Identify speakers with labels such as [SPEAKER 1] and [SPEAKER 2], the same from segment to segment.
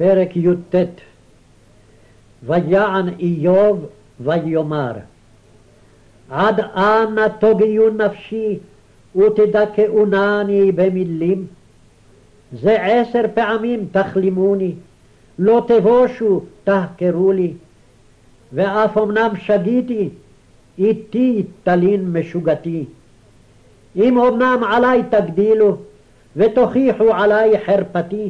[SPEAKER 1] פרק י"ט ויען איוב ויאמר עד אנה תוגיון נפשי ותדכאונני במילים? זה עשר פעמים תכלימוני, לא תבושו תחקרו לי. ואף אמנם שגיתי, איתי תלין משוגתי. אם אמנם עלי תגדילו, ותוכיחו עלי חרפתי,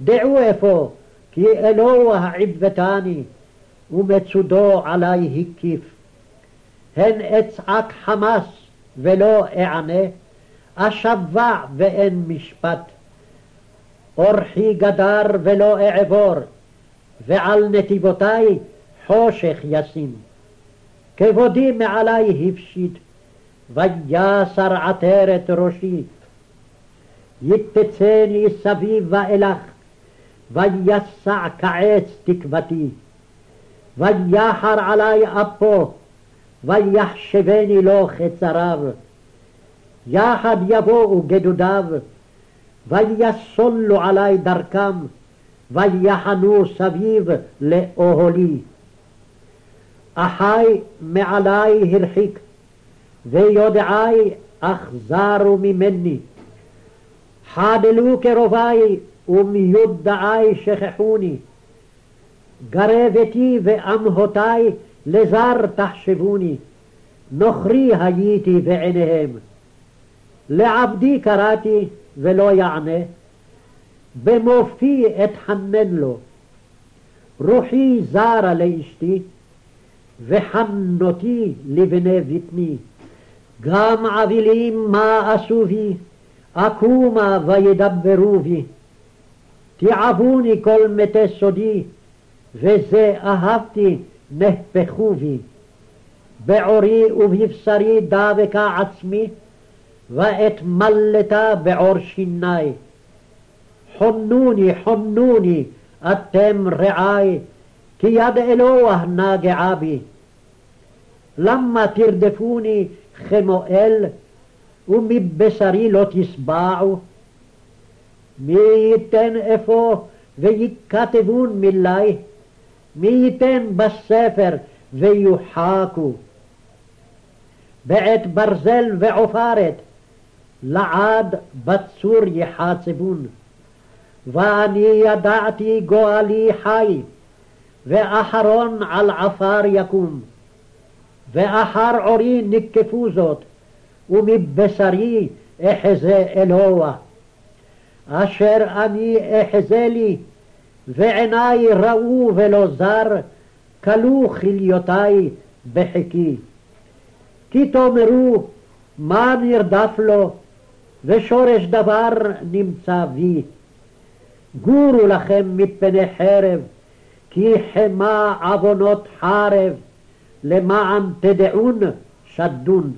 [SPEAKER 1] דעו אפוא כי אלוה עיוותני, ומצודו עלי הקיף. הן אצעק חמס ולא אענה, אשבע ואין משפט. אורחי גדר ולא אעבור, ועל נתיבותי חושך ישים. כבודי מעלי הפשיט, ויסר עטרת ראשי. יתצני סביב ואילך, ויסע כעץ תקוותי. ויחר עלי אפו, ויחשבני לו חצריו. יחד יבואו גדודיו, ויסולו עלי דרכם, ויחנו סביב לאוהלי. אחי מעלי הרחיק, ויודעי אכזרו ממני. חדלו קרובי ומיודעי שכחוני. גרבתי ואמהותי לזר תחשבוני, נוכרי הייתי בעיניהם. לעבדי קראתי ולא יענה, במופי אתחנן לו. רוחי זרה לאשתי, וחנותי לבני בטני. גם אבלים מה עשו בי, אקומה וידברו בי. תיעבוני כל מתי סודי, וזה אהבתי נהפכו בי. בעורי ובבשרי דבקה עצמי, ואתמלתה בעור שיני. חונוני, חונוני, אתם רעי, כי יד אלוה נגעה בי. למה תרדפוני כמואל, ומבשרי לא תשבעו? מי ייתן אפוא ויכתבון מילי? מי ייתן בספר ויוחקו? בעת ברזל ועופרת, לעד בצור יחצבון. ואני ידעתי גואלי חי, ואחרון על עפר יקום. ואחר עורי נקפו זאת, ומבשרי אחזה אלוה. אשר אני אחזה לי, ועיני ראו ולא זר, כלו כליותי בחיקי. כי תאמרו, מה נרדף לו, ושורש דבר נמצא בי. גורו לכם מפני חרב, כי חמה עוונות חרב, למען תדעון שדון.